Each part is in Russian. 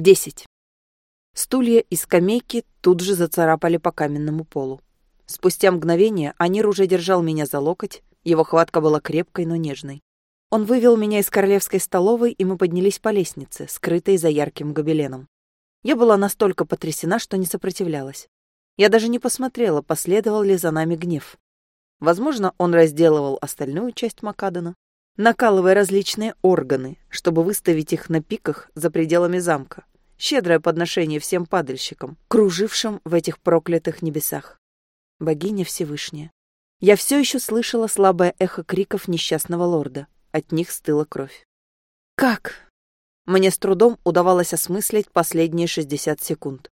Десять. Стулья и скамейки тут же зацарапали по каменному полу. Спустя мгновение Анир уже держал меня за локоть, его хватка была крепкой, но нежной. Он вывел меня из королевской столовой, и мы поднялись по лестнице, скрытой за ярким гобеленом. Я была настолько потрясена, что не сопротивлялась. Я даже не посмотрела, последовал ли за нами гнев. Возможно, он разделывал остальную часть Макадана, накалывая различные органы, чтобы выставить их на пиках за пределами замка. Щедрое подношение всем падальщикам, кружившим в этих проклятых небесах. Богиня Всевышняя. Я все еще слышала слабое эхо криков несчастного лорда. От них стыла кровь. «Как?» Мне с трудом удавалось осмыслить последние 60 секунд.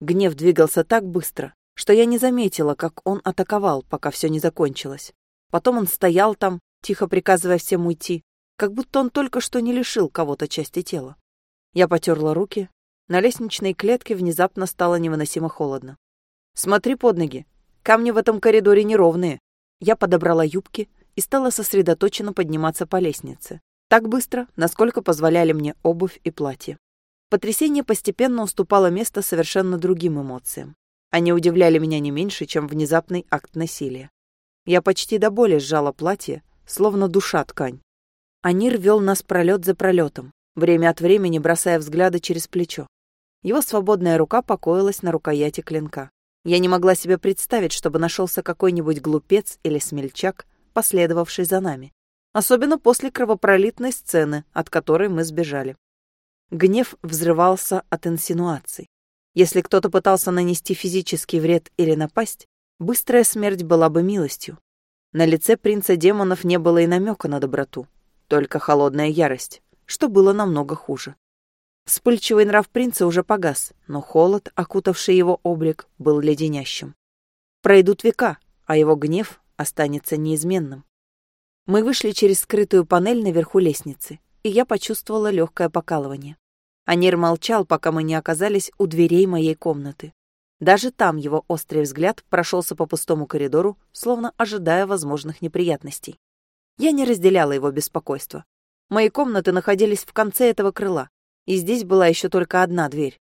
Гнев двигался так быстро, что я не заметила, как он атаковал, пока все не закончилось. Потом он стоял там, тихо приказывая всем уйти, как будто он только что не лишил кого-то части тела. Я потерла руки. На лестничной клетке внезапно стало невыносимо холодно. «Смотри под ноги. Камни в этом коридоре неровные». Я подобрала юбки, и стала сосредоточенно подниматься по лестнице. Так быстро, насколько позволяли мне обувь и платье. Потрясение постепенно уступало место совершенно другим эмоциям. Они удивляли меня не меньше, чем внезапный акт насилия. Я почти до боли сжала платье, словно душа ткань. Анир вел нас пролет за пролетом, время от времени бросая взгляды через плечо. Его свободная рука покоилась на рукояти клинка. Я не могла себе представить, чтобы нашелся какой-нибудь глупец или смельчак, последовавший за нами. Особенно после кровопролитной сцены, от которой мы сбежали. Гнев взрывался от инсинуаций. Если кто-то пытался нанести физический вред или напасть, быстрая смерть была бы милостью. На лице принца демонов не было и намека на доброту, только холодная ярость, что было намного хуже. Вспыльчивый нрав принца уже погас, но холод, окутавший его облик, был леденящим. Пройдут века, а его гнев останется неизменным. Мы вышли через скрытую панель наверху лестницы, и я почувствовала легкое покалывание. Анир молчал, пока мы не оказались у дверей моей комнаты. Даже там его острый взгляд прошелся по пустому коридору, словно ожидая возможных неприятностей. Я не разделяла его беспокойство. Мои комнаты находились в конце этого крыла, и здесь была еще только одна дверь.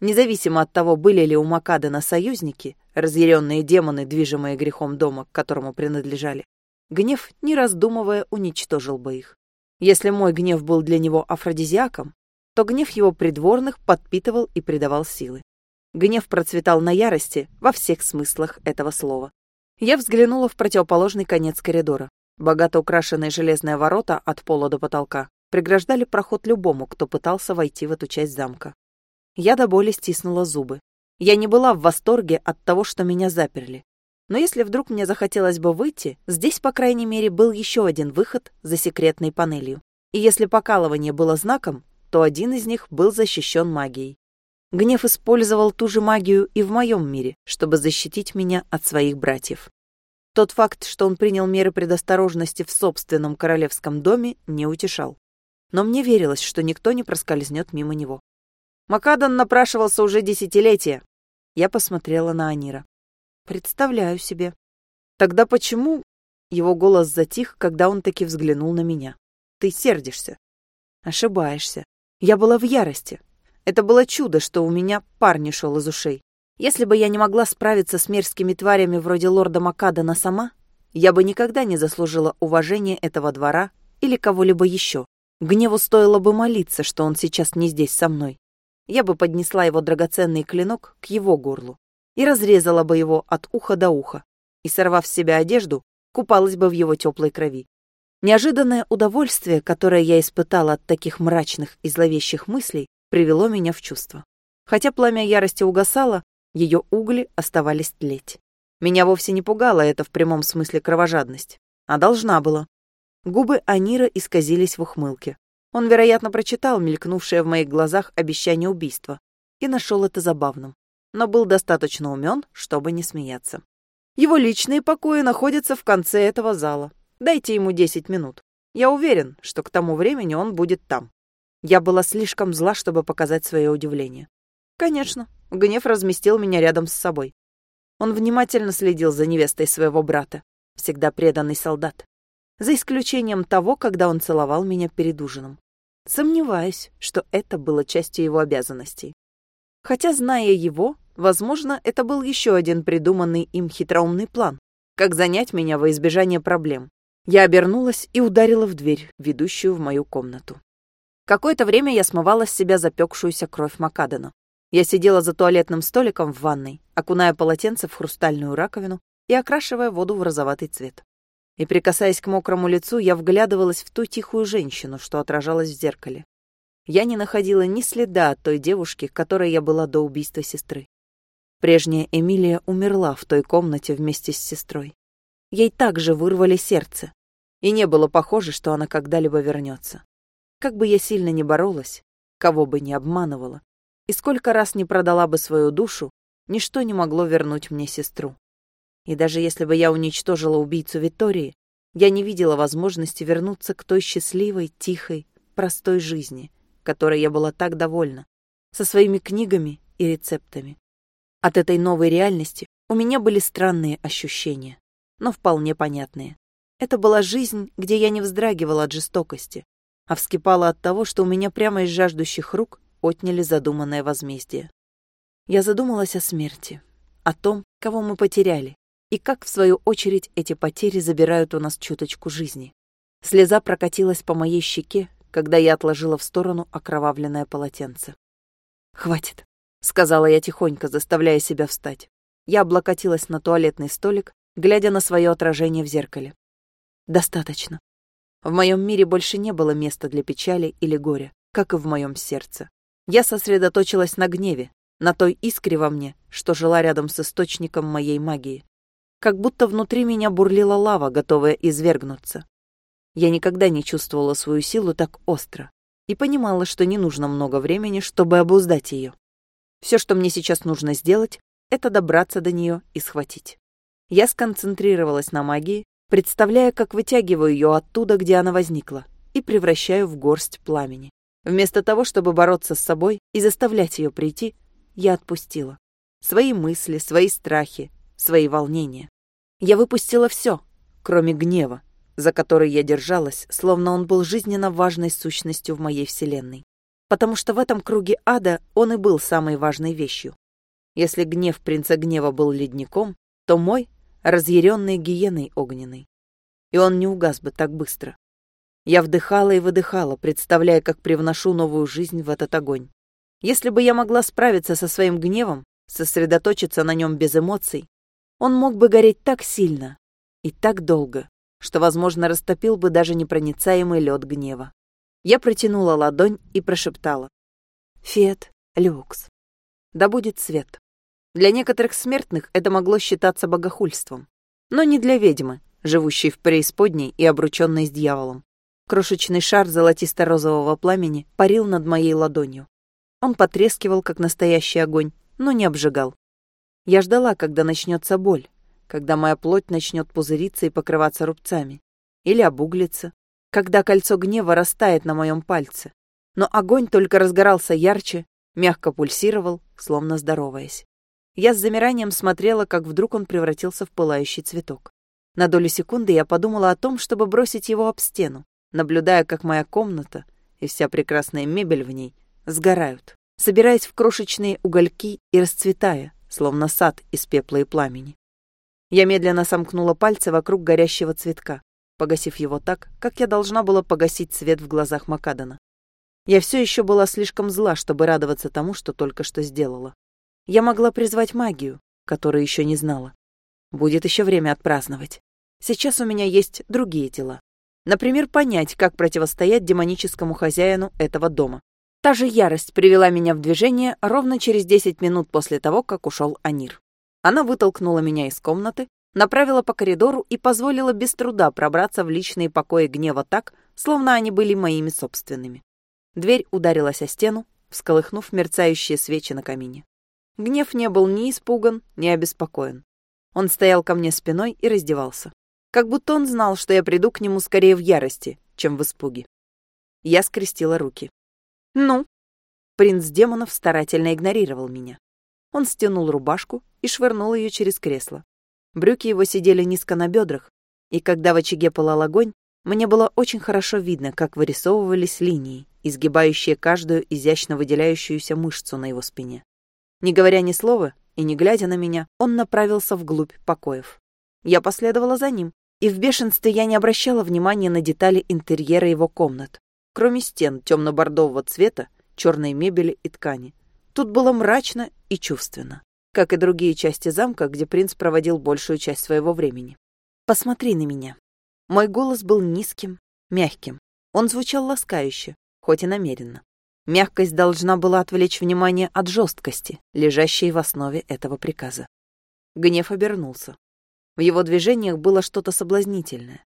Независимо от того, были ли у Макадена союзники, разъяренные демоны, движимые грехом дома, к которому принадлежали, гнев, не раздумывая, уничтожил бы их. Если мой гнев был для него афродизиаком, то гнев его придворных подпитывал и придавал силы. Гнев процветал на ярости во всех смыслах этого слова. Я взглянула в противоположный конец коридора. Богато украшенные железные ворота от пола до потолка преграждали проход любому, кто пытался войти в эту часть замка. Я до боли стиснула зубы. Я не была в восторге от того, что меня заперли. Но если вдруг мне захотелось бы выйти, здесь, по крайней мере, был еще один выход за секретной панелью. И если покалывание было знаком, то один из них был защищен магией. Гнев использовал ту же магию и в моем мире, чтобы защитить меня от своих братьев. Тот факт, что он принял меры предосторожности в собственном королевском доме, не утешал. Но мне верилось, что никто не проскользнет мимо него. Макадан напрашивался уже десятилетия. Я посмотрела на Анира. Представляю себе. Тогда почему... Его голос затих, когда он таки взглянул на меня. Ты сердишься. Ошибаешься. Я была в ярости. Это было чудо, что у меня пар не шел из ушей. Если бы я не могла справиться с мерзкими тварями вроде лорда Макадана сама, я бы никогда не заслужила уважения этого двора или кого-либо еще. Гневу стоило бы молиться, что он сейчас не здесь со мной я бы поднесла его драгоценный клинок к его горлу и разрезала бы его от уха до уха, и, сорвав с себя одежду, купалась бы в его теплой крови. Неожиданное удовольствие, которое я испытала от таких мрачных и зловещих мыслей, привело меня в чувство. Хотя пламя ярости угасало, ее угли оставались тлеть. Меня вовсе не пугала это в прямом смысле кровожадность, а должна была. Губы Анира исказились в ухмылке. Он, вероятно, прочитал мелькнувшее в моих глазах обещание убийства и нашел это забавным, но был достаточно умен, чтобы не смеяться. Его личные покои находятся в конце этого зала. Дайте ему 10 минут. Я уверен, что к тому времени он будет там. Я была слишком зла, чтобы показать свое удивление. Конечно, гнев разместил меня рядом с собой. Он внимательно следил за невестой своего брата, всегда преданный солдат. За исключением того, когда он целовал меня перед ужином. Сомневаюсь, что это было частью его обязанностей. Хотя, зная его, возможно, это был еще один придуманный им хитроумный план, как занять меня во избежание проблем. Я обернулась и ударила в дверь, ведущую в мою комнату. Какое-то время я смывала с себя запекшуюся кровь Макадена. Я сидела за туалетным столиком в ванной, окуная полотенце в хрустальную раковину и окрашивая воду в розоватый цвет. И, прикасаясь к мокрому лицу, я вглядывалась в ту тихую женщину, что отражалась в зеркале. Я не находила ни следа от той девушки, которой я была до убийства сестры. Прежняя Эмилия умерла в той комнате вместе с сестрой. Ей также вырвали сердце, и не было похоже, что она когда-либо вернется. Как бы я сильно ни боролась, кого бы ни обманывала, и сколько раз не продала бы свою душу, ничто не могло вернуть мне сестру. И даже если бы я уничтожила убийцу Витории, я не видела возможности вернуться к той счастливой, тихой, простой жизни, которой я была так довольна, со своими книгами и рецептами. От этой новой реальности у меня были странные ощущения, но вполне понятные. Это была жизнь, где я не вздрагивала от жестокости, а вскипала от того, что у меня прямо из жаждущих рук отняли задуманное возмездие. Я задумалась о смерти, о том, кого мы потеряли, и как, в свою очередь, эти потери забирают у нас чуточку жизни. Слеза прокатилась по моей щеке, когда я отложила в сторону окровавленное полотенце. «Хватит», — сказала я тихонько, заставляя себя встать. Я облокотилась на туалетный столик, глядя на свое отражение в зеркале. «Достаточно. В моем мире больше не было места для печали или горя, как и в моем сердце. Я сосредоточилась на гневе, на той искре во мне, что жила рядом с источником моей магии как будто внутри меня бурлила лава, готовая извергнуться. Я никогда не чувствовала свою силу так остро и понимала, что не нужно много времени, чтобы обуздать ее. Все, что мне сейчас нужно сделать, это добраться до нее и схватить. Я сконцентрировалась на магии, представляя, как вытягиваю ее оттуда, где она возникла, и превращаю в горсть пламени. Вместо того, чтобы бороться с собой и заставлять ее прийти, я отпустила. Свои мысли, свои страхи, свои волнения. Я выпустила все, кроме гнева, за который я держалась, словно он был жизненно важной сущностью в моей вселенной. Потому что в этом круге ада он и был самой важной вещью. Если гнев принца гнева был ледником, то мой — разъяренной гиеной огненной. И он не угас бы так быстро. Я вдыхала и выдыхала, представляя, как привношу новую жизнь в этот огонь. Если бы я могла справиться со своим гневом, сосредоточиться на нем без эмоций, он мог бы гореть так сильно и так долго, что, возможно, растопил бы даже непроницаемый лед гнева. Я протянула ладонь и прошептала. «Фет, люкс. Да будет свет». Для некоторых смертных это могло считаться богохульством, но не для ведьмы, живущей в преисподней и обрученной с дьяволом. Крошечный шар золотисто-розового пламени парил над моей ладонью. Он потрескивал, как настоящий огонь, но не обжигал. Я ждала, когда начнется боль, когда моя плоть начнет пузыриться и покрываться рубцами. Или обуглиться, когда кольцо гнева растает на моем пальце. Но огонь только разгорался ярче, мягко пульсировал, словно здороваясь. Я с замиранием смотрела, как вдруг он превратился в пылающий цветок. На долю секунды я подумала о том, чтобы бросить его об стену, наблюдая, как моя комната и вся прекрасная мебель в ней сгорают, собираясь в крошечные угольки и расцветая, словно сад из пепла и пламени. Я медленно сомкнула пальцы вокруг горящего цветка, погасив его так, как я должна была погасить свет в глазах Макадана. Я все еще была слишком зла, чтобы радоваться тому, что только что сделала. Я могла призвать магию, которую еще не знала. Будет еще время отпраздновать. Сейчас у меня есть другие дела. Например, понять, как противостоять демоническому хозяину этого дома. Та же ярость привела меня в движение ровно через 10 минут после того, как ушел Анир. Она вытолкнула меня из комнаты, направила по коридору и позволила без труда пробраться в личные покои гнева так, словно они были моими собственными. Дверь ударилась о стену, всколыхнув мерцающие свечи на камине. Гнев не был ни испуган, ни обеспокоен. Он стоял ко мне спиной и раздевался. Как будто он знал, что я приду к нему скорее в ярости, чем в испуге. Я скрестила руки. «Ну?» Принц демонов старательно игнорировал меня. Он стянул рубашку и швырнул ее через кресло. Брюки его сидели низко на бедрах, и когда в очаге пылал огонь, мне было очень хорошо видно, как вырисовывались линии, изгибающие каждую изящно выделяющуюся мышцу на его спине. Не говоря ни слова и не глядя на меня, он направился вглубь покоев. Я последовала за ним, и в бешенстве я не обращала внимания на детали интерьера его комнат, кроме стен темно-бордового цвета, черной мебели и ткани. Тут было мрачно и чувственно, как и другие части замка, где принц проводил большую часть своего времени. «Посмотри на меня». Мой голос был низким, мягким. Он звучал ласкающе, хоть и намеренно. Мягкость должна была отвлечь внимание от жесткости, лежащей в основе этого приказа. Гнев обернулся. В его движениях было что-то соблазнительное.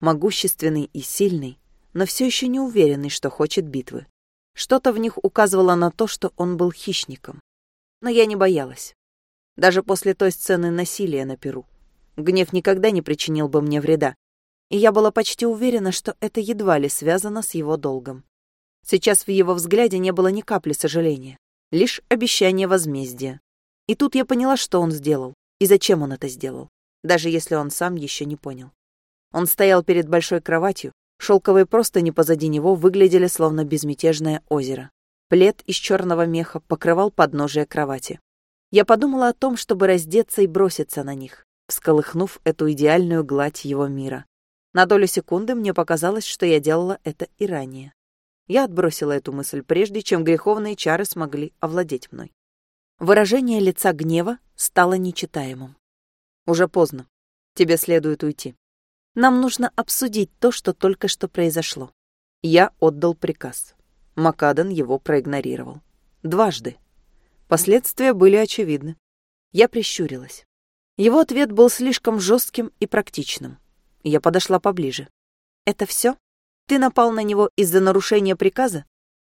Могущественный и сильный, но все еще не уверенный, что хочет битвы. Что-то в них указывало на то, что он был хищником. Но я не боялась. Даже после той сцены насилия на Перу. Гнев никогда не причинил бы мне вреда. И я была почти уверена, что это едва ли связано с его долгом. Сейчас в его взгляде не было ни капли сожаления, лишь обещание возмездия. И тут я поняла, что он сделал и зачем он это сделал, даже если он сам еще не понял. Он стоял перед большой кроватью, шелковые простыни позади него выглядели словно безмятежное озеро. Плед из черного меха покрывал подножие кровати. Я подумала о том, чтобы раздеться и броситься на них, всколыхнув эту идеальную гладь его мира. На долю секунды мне показалось, что я делала это и ранее. Я отбросила эту мысль прежде, чем греховные чары смогли овладеть мной. Выражение лица гнева стало нечитаемым. Уже поздно. Тебе следует уйти. Нам нужно обсудить то, что только что произошло. Я отдал приказ. Макадан его проигнорировал. Дважды. Последствия были очевидны. Я прищурилась. Его ответ был слишком жестким и практичным. Я подошла поближе. «Это все?» Ты напал на него из-за нарушения приказа?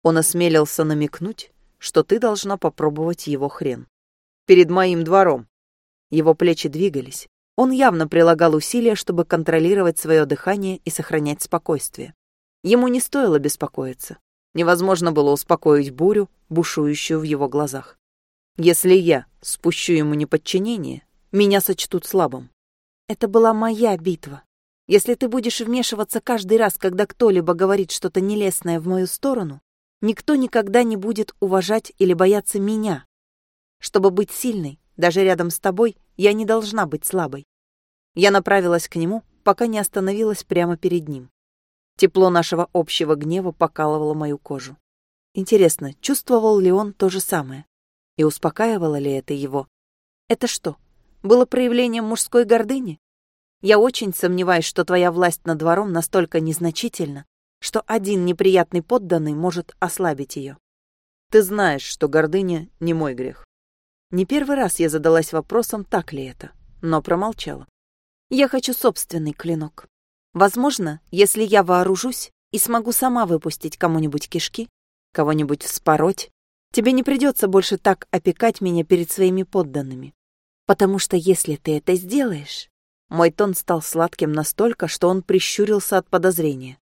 Он осмелился намекнуть, что ты должна попробовать его хрен. Перед моим двором. Его плечи двигались. Он явно прилагал усилия, чтобы контролировать свое дыхание и сохранять спокойствие. Ему не стоило беспокоиться. Невозможно было успокоить бурю, бушующую в его глазах. Если я спущу ему неподчинение, меня сочтут слабым. Это была моя битва. Если ты будешь вмешиваться каждый раз, когда кто-либо говорит что-то нелестное в мою сторону, никто никогда не будет уважать или бояться меня. Чтобы быть сильной, даже рядом с тобой, я не должна быть слабой. Я направилась к нему, пока не остановилась прямо перед ним. Тепло нашего общего гнева покалывало мою кожу. Интересно, чувствовал ли он то же самое? И успокаивало ли это его? Это что, было проявлением мужской гордыни? Я очень сомневаюсь, что твоя власть над двором настолько незначительна, что один неприятный подданный может ослабить ее. Ты знаешь, что гордыня не мой грех. Не первый раз я задалась вопросом, так ли это, но промолчала. Я хочу собственный клинок. Возможно, если я вооружусь и смогу сама выпустить кому-нибудь кишки, кого-нибудь вспороть, тебе не придется больше так опекать меня перед своими подданными. Потому что если ты это сделаешь, мой тон стал сладким настолько, что он прищурился от подозрения.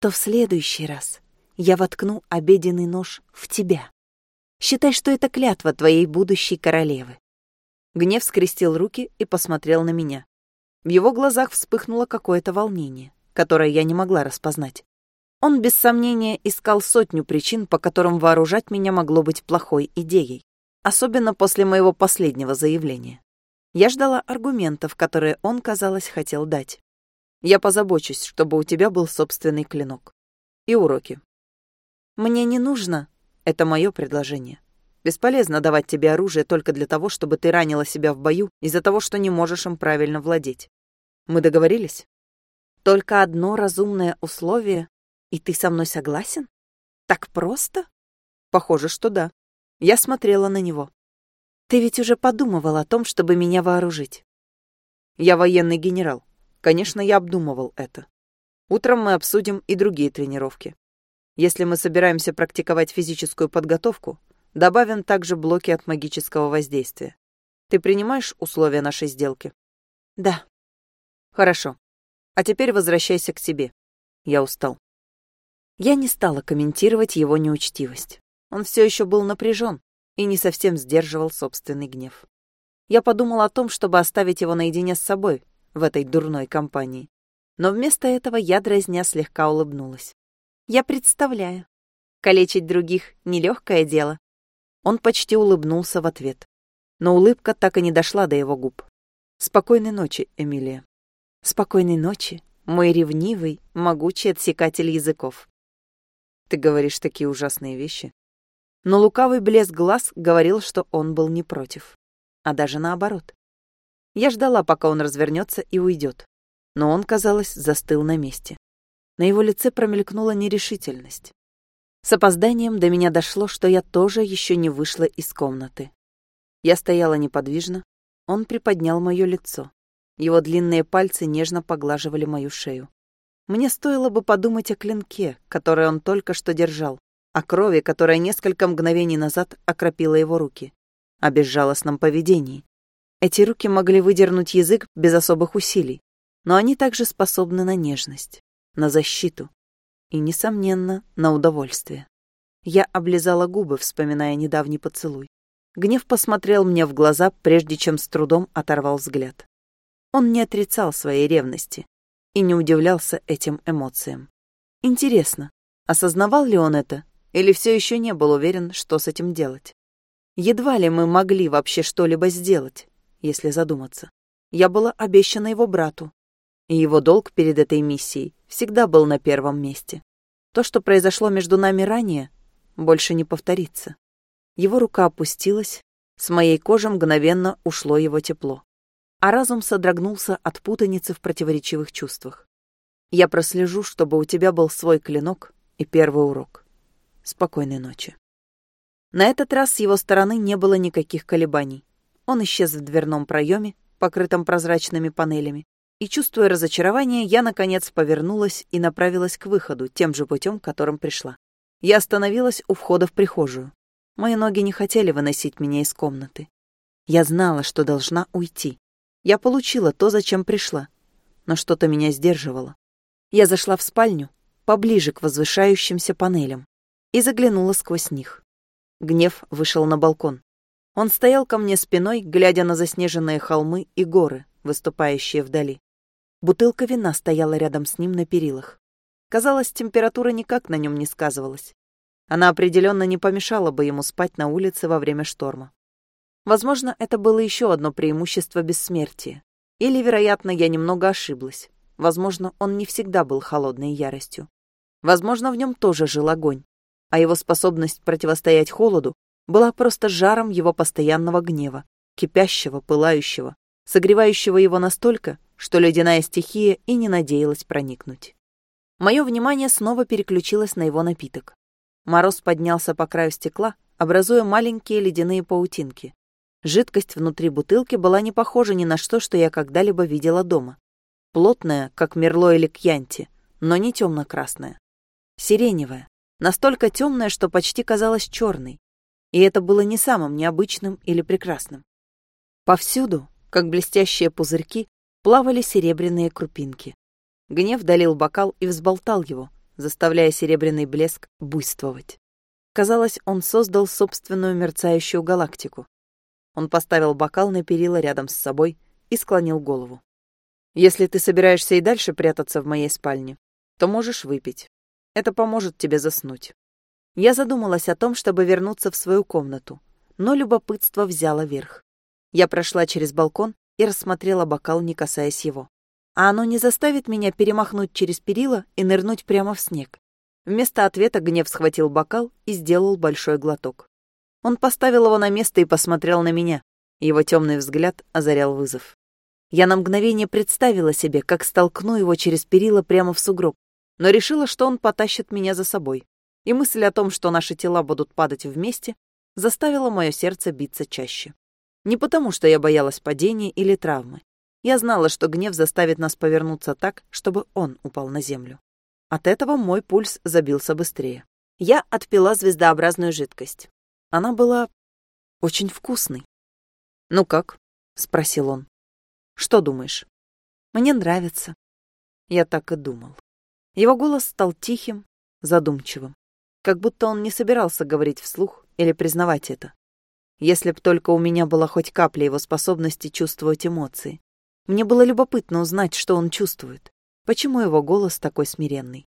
То в следующий раз я воткну обеденный нож в тебя. Считай, что это клятва твоей будущей королевы. Гнев скрестил руки и посмотрел на меня. В его глазах вспыхнуло какое-то волнение, которое я не могла распознать. Он без сомнения искал сотню причин, по которым вооружать меня могло быть плохой идеей, особенно после моего последнего заявления. Я ждала аргументов, которые он, казалось, хотел дать. Я позабочусь, чтобы у тебя был собственный клинок. И уроки. Мне не нужно. Это мое предложение. Бесполезно давать тебе оружие только для того, чтобы ты ранила себя в бою из-за того, что не можешь им правильно владеть. Мы договорились? Только одно разумное условие, и ты со мной согласен? Так просто? Похоже, что да. Я смотрела на него. Ты ведь уже подумывал о том, чтобы меня вооружить. Я военный генерал. Конечно, я обдумывал это. Утром мы обсудим и другие тренировки. Если мы собираемся практиковать физическую подготовку, добавим также блоки от магического воздействия. Ты принимаешь условия нашей сделки? Да. Хорошо. А теперь возвращайся к себе. Я устал. Я не стала комментировать его неучтивость. Он все еще был напряжен, и не совсем сдерживал собственный гнев. Я подумал о том, чтобы оставить его наедине с собой в этой дурной компании. Но вместо этого я, дразня, слегка улыбнулась. Я представляю. Калечить других — нелегкое дело. Он почти улыбнулся в ответ. Но улыбка так и не дошла до его губ. Спокойной ночи, Эмилия. Спокойной ночи, мой ревнивый, могучий отсекатель языков. Ты говоришь такие ужасные вещи. Но лукавый блеск глаз говорил, что он был не против. А даже наоборот. Я ждала, пока он развернется и уйдет. Но он, казалось, застыл на месте. На его лице промелькнула нерешительность. С опозданием до меня дошло, что я тоже еще не вышла из комнаты. Я стояла неподвижно, он приподнял мое лицо. Его длинные пальцы нежно поглаживали мою шею. Мне стоило бы подумать о клинке, который он только что держал, о крови, которая несколько мгновений назад окропила его руки, о безжалостном поведении. Эти руки могли выдернуть язык без особых усилий, но они также способны на нежность, на защиту и, несомненно, на удовольствие. Я облизала губы, вспоминая недавний поцелуй. Гнев посмотрел мне в глаза, прежде чем с трудом оторвал взгляд. Он не отрицал своей ревности и не удивлялся этим эмоциям. Интересно, осознавал ли он это или все еще не был уверен, что с этим делать? Едва ли мы могли вообще что-либо сделать, если задуматься. Я была обещана его брату, и его долг перед этой миссией всегда был на первом месте. То, что произошло между нами ранее, больше не повторится. Его рука опустилась, с моей кожи мгновенно ушло его тепло. А разум содрогнулся от путаницы в противоречивых чувствах. Я прослежу, чтобы у тебя был свой клинок и первый урок. Спокойной ночи. На этот раз с его стороны не было никаких колебаний. Он исчез в дверном проеме, покрытом прозрачными панелями, и, чувствуя разочарование, я, наконец, повернулась и направилась к выходу тем же путем, которым пришла. Я остановилась у входа в прихожую. Мои ноги не хотели выносить меня из комнаты. Я знала, что должна уйти. Я получила то, зачем пришла. Но что-то меня сдерживало. Я зашла в спальню, поближе к возвышающимся панелям, и заглянула сквозь них. Гнев вышел на балкон. Он стоял ко мне спиной, глядя на заснеженные холмы и горы, выступающие вдали. Бутылка вина стояла рядом с ним на перилах. Казалось, температура никак на нем не сказывалась. Она определенно не помешала бы ему спать на улице во время шторма. Возможно, это было еще одно преимущество бессмертия. Или, вероятно, я немного ошиблась. Возможно, он не всегда был холодной яростью. Возможно, в нем тоже жил огонь, а его способность противостоять холоду была просто жаром его постоянного гнева, кипящего, пылающего, согревающего его настолько, что ледяная стихия и не надеялась проникнуть. Мое внимание снова переключилось на его напиток. Мороз поднялся по краю стекла, образуя маленькие ледяные паутинки. Жидкость внутри бутылки была не похожа ни на что, что я когда-либо видела дома. Плотная, как мерло или кьянти, но не темно-красная. Сиреневая, настолько темная, что почти казалась черной. И это было не самым необычным или прекрасным. Повсюду, как блестящие пузырьки, плавали серебряные крупинки. Гнев долил бокал и взболтал его, заставляя серебряный блеск буйствовать. Казалось, он создал собственную мерцающую галактику. Он поставил бокал на перила рядом с собой и склонил голову. «Если ты собираешься и дальше прятаться в моей спальне, то можешь выпить. Это поможет тебе заснуть». Я задумалась о том, чтобы вернуться в свою комнату, но любопытство взяло верх. Я прошла через балкон и рассмотрела бокал, не касаясь его а оно не заставит меня перемахнуть через перила и нырнуть прямо в снег. Вместо ответа гнев схватил бокал и сделал большой глоток. Он поставил его на место и посмотрел на меня. Его темный взгляд озарял вызов. Я на мгновение представила себе, как столкну его через перила прямо в сугроб, но решила, что он потащит меня за собой. И мысль о том, что наши тела будут падать вместе, заставила мое сердце биться чаще. Не потому, что я боялась падения или травмы. Я знала, что гнев заставит нас повернуться так, чтобы он упал на землю. От этого мой пульс забился быстрее. Я отпила звездообразную жидкость. Она была очень вкусной. «Ну как?» — спросил он. «Что думаешь?» «Мне нравится». Я так и думал. Его голос стал тихим, задумчивым, как будто он не собирался говорить вслух или признавать это. Если б только у меня была хоть капля его способности чувствовать эмоции, мне было любопытно узнать, что он чувствует. Почему его голос такой смиренный?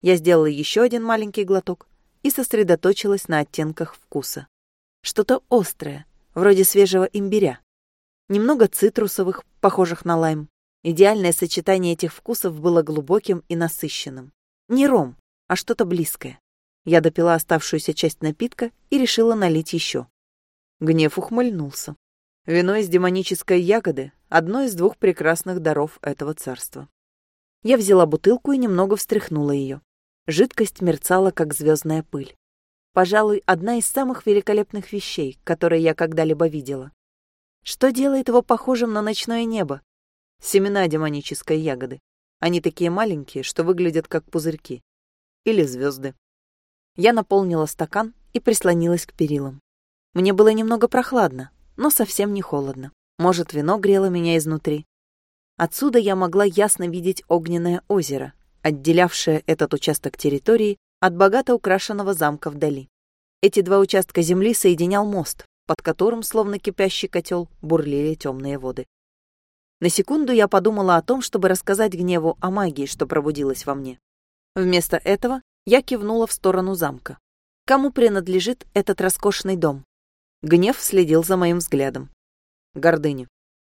Я сделала еще один маленький глоток и сосредоточилась на оттенках вкуса. Что-то острое, вроде свежего имбиря. Немного цитрусовых, похожих на лайм. Идеальное сочетание этих вкусов было глубоким и насыщенным. Не ром, а что-то близкое. Я допила оставшуюся часть напитка и решила налить еще. Гнев ухмыльнулся. Вино из демонической ягоды — одно из двух прекрасных даров этого царства. Я взяла бутылку и немного встряхнула ее. Жидкость мерцала, как звездная пыль. Пожалуй, одна из самых великолепных вещей, которые я когда-либо видела. Что делает его похожим на ночное небо? Семена демонической ягоды. Они такие маленькие, что выглядят как пузырьки. Или звезды. Я наполнила стакан и прислонилась к перилам. Мне было немного прохладно, но совсем не холодно. Может, вино грело меня изнутри. Отсюда я могла ясно видеть огненное озеро, отделявшее этот участок территории от богато украшенного замка вдали. Эти два участка земли соединял мост, под которым, словно кипящий котел, бурлили темные воды. На секунду я подумала о том, чтобы рассказать гневу о магии, что пробудилась во мне. Вместо этого я кивнула в сторону замка. Кому принадлежит этот роскошный дом? Гнев следил за моим взглядом. Гордыня.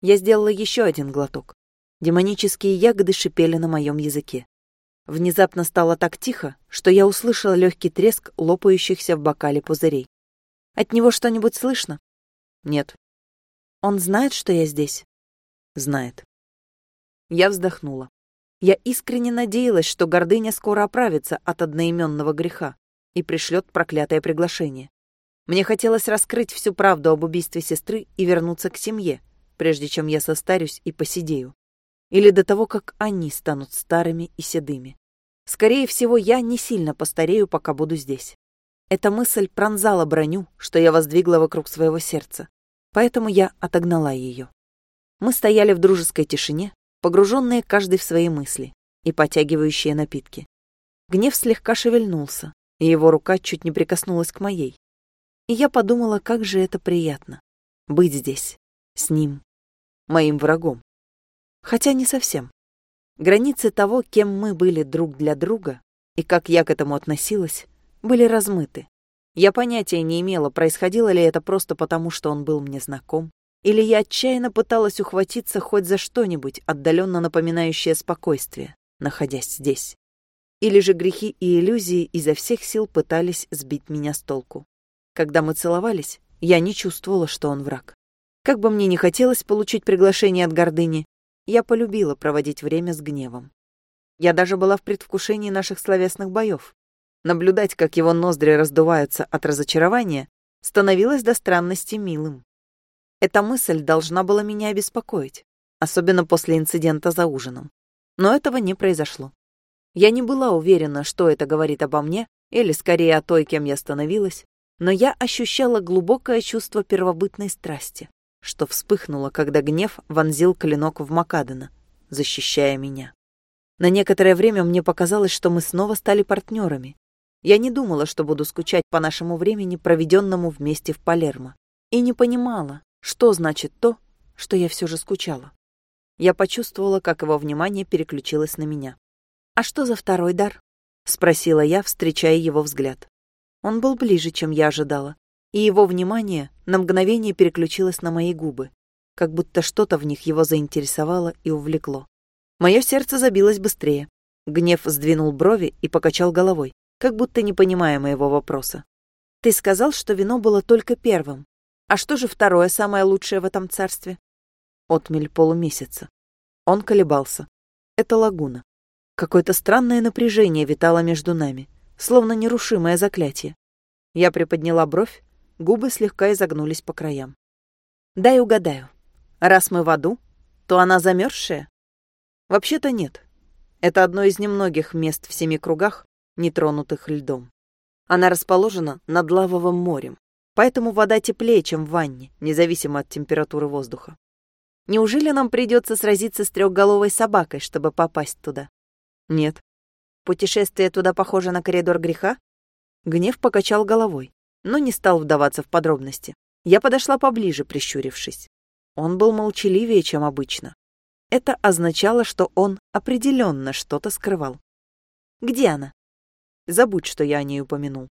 Я сделала еще один глоток. Демонические ягоды шипели на моем языке. Внезапно стало так тихо, что я услышала легкий треск лопающихся в бокале пузырей. От него что-нибудь слышно? Нет. Он знает, что я здесь? Знает. Я вздохнула. Я искренне надеялась, что гордыня скоро оправится от одноименного греха и пришлет проклятое приглашение. Мне хотелось раскрыть всю правду об убийстве сестры и вернуться к семье, прежде чем я состарюсь и посидею или до того, как они станут старыми и седыми. Скорее всего, я не сильно постарею, пока буду здесь. Эта мысль пронзала броню, что я воздвигла вокруг своего сердца, поэтому я отогнала ее. Мы стояли в дружеской тишине, погруженные каждый в свои мысли и потягивающие напитки. Гнев слегка шевельнулся, и его рука чуть не прикоснулась к моей. И я подумала, как же это приятно — быть здесь, с ним, моим врагом. Хотя не совсем. Границы того, кем мы были друг для друга, и как я к этому относилась, были размыты. Я понятия не имела, происходило ли это просто потому, что он был мне знаком, или я отчаянно пыталась ухватиться хоть за что-нибудь, отдаленно напоминающее спокойствие, находясь здесь. Или же грехи и иллюзии изо всех сил пытались сбить меня с толку. Когда мы целовались, я не чувствовала, что он враг. Как бы мне ни хотелось получить приглашение от гордыни, я полюбила проводить время с гневом. Я даже была в предвкушении наших словесных боев. Наблюдать, как его ноздри раздуваются от разочарования, становилось до странности милым. Эта мысль должна была меня обеспокоить, особенно после инцидента за ужином. Но этого не произошло. Я не была уверена, что это говорит обо мне, или скорее о той, кем я становилась, но я ощущала глубокое чувство первобытной страсти что вспыхнуло, когда гнев вонзил клинок в Макадена, защищая меня. На некоторое время мне показалось, что мы снова стали партнерами. Я не думала, что буду скучать по нашему времени, проведенному вместе в Палермо, и не понимала, что значит то, что я все же скучала. Я почувствовала, как его внимание переключилось на меня. «А что за второй дар?» — спросила я, встречая его взгляд. Он был ближе, чем я ожидала, и его внимание на мгновение переключилось на мои губы, как будто что-то в них его заинтересовало и увлекло. Мое сердце забилось быстрее. Гнев сдвинул брови и покачал головой, как будто не понимая моего вопроса. «Ты сказал, что вино было только первым. А что же второе, самое лучшее в этом царстве?» Отмель полумесяца. Он колебался. Это лагуна. Какое-то странное напряжение витало между нами, словно нерушимое заклятие. Я приподняла бровь, Губы слегка изогнулись по краям. «Дай угадаю. Раз мы в аду, то она замерзшая?» «Вообще-то нет. Это одно из немногих мест в семи кругах, нетронутых льдом. Она расположена над лавовым морем, поэтому вода теплее, чем в ванне, независимо от температуры воздуха. Неужели нам придется сразиться с трехголовой собакой, чтобы попасть туда? Нет. Путешествие туда похоже на коридор греха? Гнев покачал головой но не стал вдаваться в подробности. Я подошла поближе, прищурившись. Он был молчаливее, чем обычно. Это означало, что он определенно что-то скрывал. «Где она?» «Забудь, что я о ней упомянул.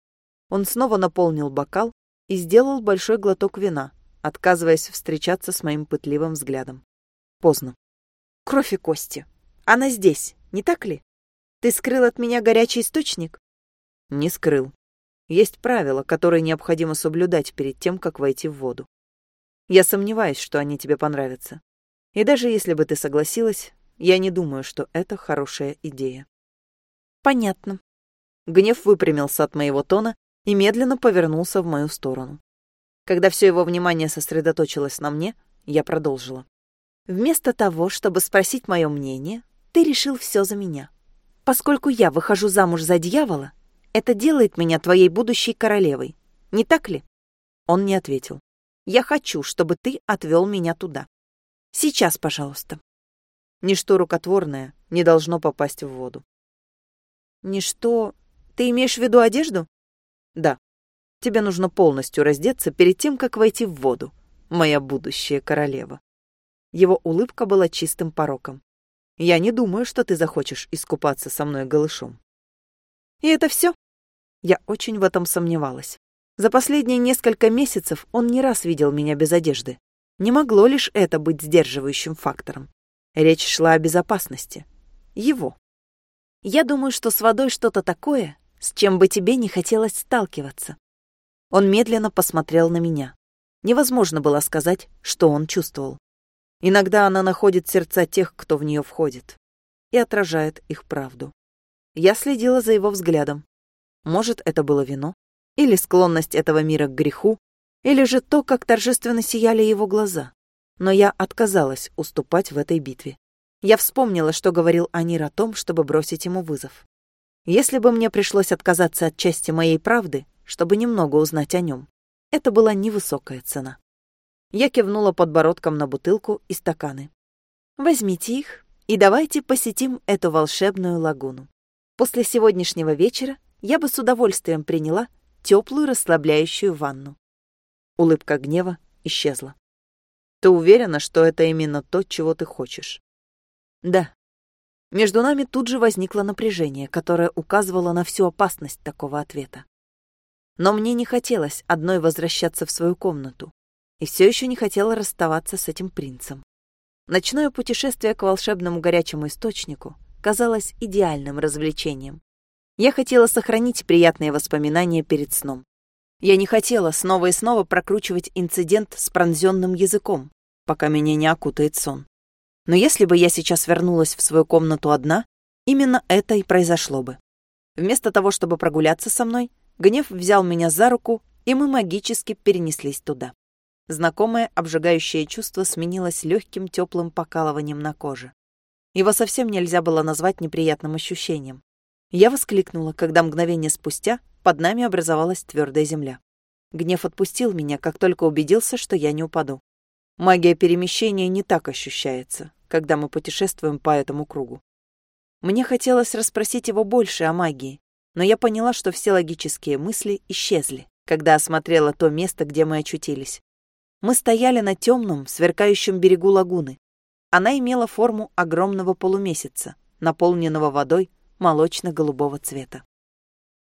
Он снова наполнил бокал и сделал большой глоток вина, отказываясь встречаться с моим пытливым взглядом. Поздно. Кровь и кости. Она здесь, не так ли? Ты скрыл от меня горячий источник? Не скрыл. Есть правила, которые необходимо соблюдать перед тем, как войти в воду. Я сомневаюсь, что они тебе понравятся. И даже если бы ты согласилась, я не думаю, что это хорошая идея. Понятно. Гнев выпрямился от моего тона и медленно повернулся в мою сторону. Когда все его внимание сосредоточилось на мне, я продолжила. Вместо того, чтобы спросить мое мнение, ты решил все за меня. Поскольку я выхожу замуж за дьявола, это делает меня твоей будущей королевой. Не так ли? Он не ответил. Я хочу, чтобы ты отвел меня туда. Сейчас, пожалуйста. Ничто рукотворное не должно попасть в воду. Ничто... Ты имеешь в виду одежду? Да. Тебе нужно полностью раздеться перед тем, как войти в воду, моя будущая королева. Его улыбка была чистым пороком. Я не думаю, что ты захочешь искупаться со мной голышом. И это все? Я очень в этом сомневалась. За последние несколько месяцев он не раз видел меня без одежды. Не могло лишь это быть сдерживающим фактором. Речь шла о безопасности. Его. Я думаю, что с водой что-то такое, с чем бы тебе не хотелось сталкиваться. Он медленно посмотрел на меня. Невозможно было сказать, что он чувствовал. Иногда она находит сердца тех, кто в нее входит, и отражает их правду. Я следила за его взглядом. Может, это было вино? Или склонность этого мира к греху? Или же то, как торжественно сияли его глаза? Но я отказалась уступать в этой битве. Я вспомнила, что говорил Анир о том, чтобы бросить ему вызов. Если бы мне пришлось отказаться от части моей правды, чтобы немного узнать о нем, это была невысокая цена. Я кивнула подбородком на бутылку и стаканы. «Возьмите их и давайте посетим эту волшебную лагуну. После сегодняшнего вечера я бы с удовольствием приняла теплую расслабляющую ванну». Улыбка гнева исчезла. «Ты уверена, что это именно то, чего ты хочешь?» Да. Между нами тут же возникло напряжение, которое указывало на всю опасность такого ответа. Но мне не хотелось одной возвращаться в свою комнату, и все еще не хотела расставаться с этим принцем. Ночное путешествие к волшебному горячему источнику казалось идеальным развлечением. Я хотела сохранить приятные воспоминания перед сном. Я не хотела снова и снова прокручивать инцидент с пронзенным языком, пока меня не окутает сон. Но если бы я сейчас вернулась в свою комнату одна, именно это и произошло бы. Вместо того, чтобы прогуляться со мной, гнев взял меня за руку, и мы магически перенеслись туда. Знакомое обжигающее чувство сменилось легким теплым покалыванием на коже. Его совсем нельзя было назвать неприятным ощущением. Я воскликнула, когда мгновение спустя под нами образовалась твердая земля. Гнев отпустил меня, как только убедился, что я не упаду. Магия перемещения не так ощущается, когда мы путешествуем по этому кругу. Мне хотелось расспросить его больше о магии, но я поняла, что все логические мысли исчезли, когда осмотрела то место, где мы очутились. Мы стояли на темном, сверкающем берегу лагуны. Она имела форму огромного полумесяца, наполненного водой молочно-голубого цвета.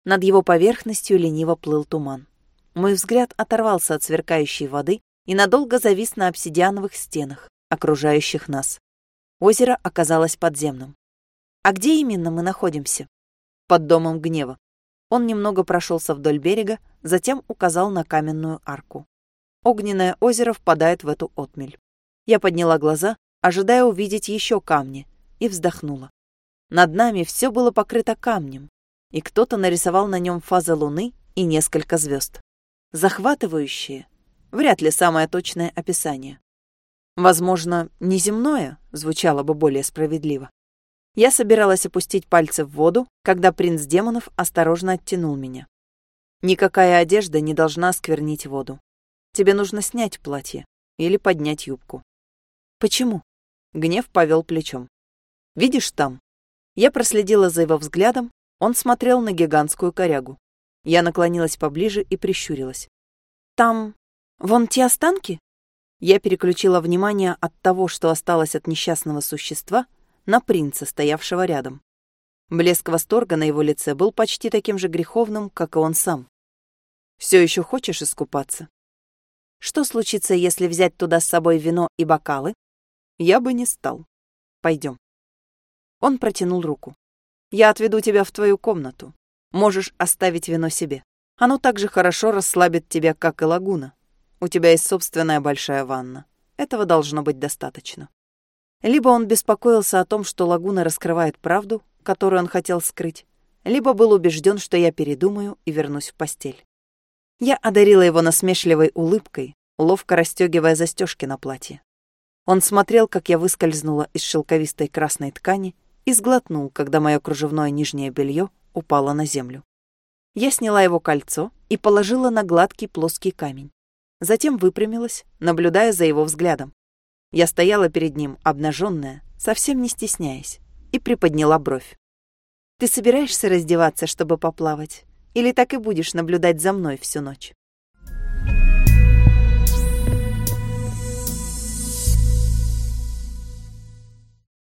Над его поверхностью лениво плыл туман. Мой взгляд оторвался от сверкающей воды и надолго завис на обсидиановых стенах, окружающих нас. Озеро оказалось подземным. А где именно мы находимся? Под домом гнева. Он немного прошелся вдоль берега, затем указал на каменную арку. Огненное озеро впадает в эту отмель. Я подняла глаза, ожидая увидеть еще камни, и вздохнула. Над нами все было покрыто камнем, и кто-то нарисовал на нем фазы луны и несколько звезд. Захватывающее, вряд ли самое точное описание. Возможно, неземное звучало бы более справедливо. Я собиралась опустить пальцы в воду, когда принц демонов осторожно оттянул меня. Никакая одежда не должна сквернить воду. Тебе нужно снять платье или поднять юбку. Почему? Гнев повел плечом. Видишь там? Я проследила за его взглядом, он смотрел на гигантскую корягу. Я наклонилась поближе и прищурилась. Там... вон те останки? Я переключила внимание от того, что осталось от несчастного существа, на принца, стоявшего рядом. Блеск восторга на его лице был почти таким же греховным, как и он сам. Все еще хочешь искупаться? Что случится, если взять туда с собой вино и бокалы? Я бы не стал. Пойдем. Он протянул руку. Я отведу тебя в твою комнату. Можешь оставить вино себе. Оно так же хорошо расслабит тебя, как и лагуна. У тебя есть собственная большая ванна. Этого должно быть достаточно. Либо он беспокоился о том, что лагуна раскрывает правду, которую он хотел скрыть, либо был убежден, что я передумаю и вернусь в постель. Я одарила его насмешливой улыбкой, ловко расстегивая застежки на платье. Он смотрел, как я выскользнула из шелковистой красной ткани и сглотнул, когда мое кружевное нижнее белье упало на землю. Я сняла его кольцо и положила на гладкий плоский камень. Затем выпрямилась, наблюдая за его взглядом. Я стояла перед ним, обнаженная, совсем не стесняясь, и приподняла бровь. «Ты собираешься раздеваться, чтобы поплавать? Или так и будешь наблюдать за мной всю ночь?»